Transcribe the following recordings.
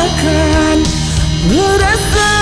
rasakan merasa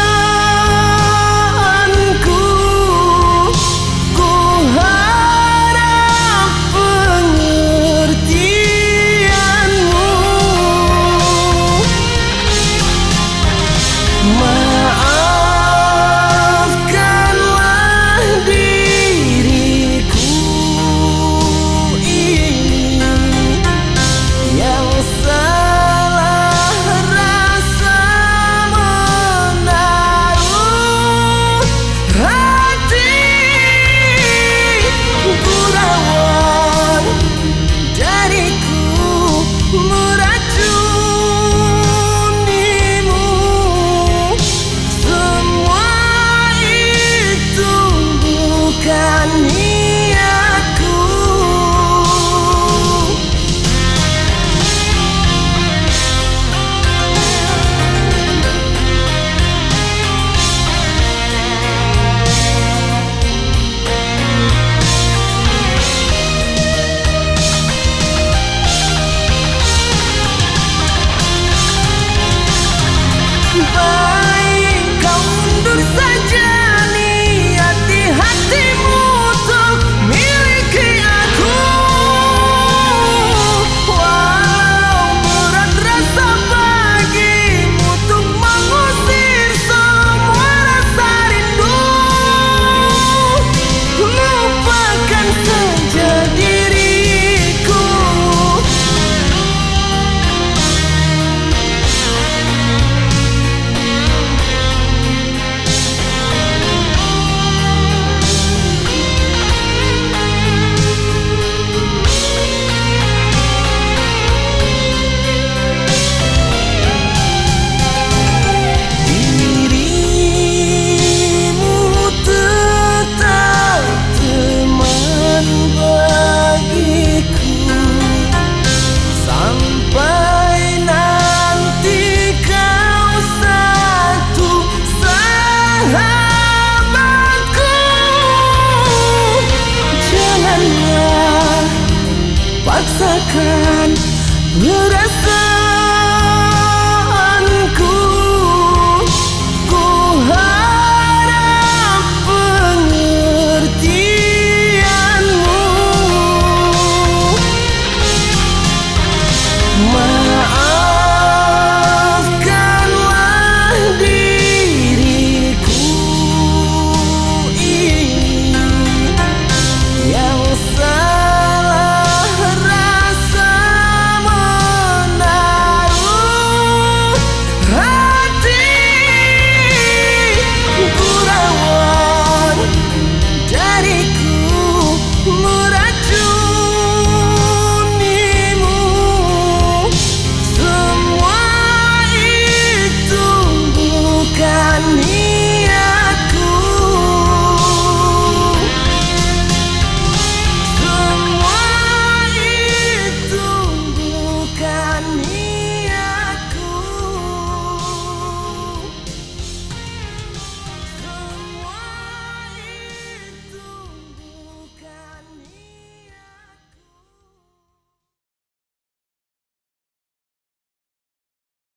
akan merasa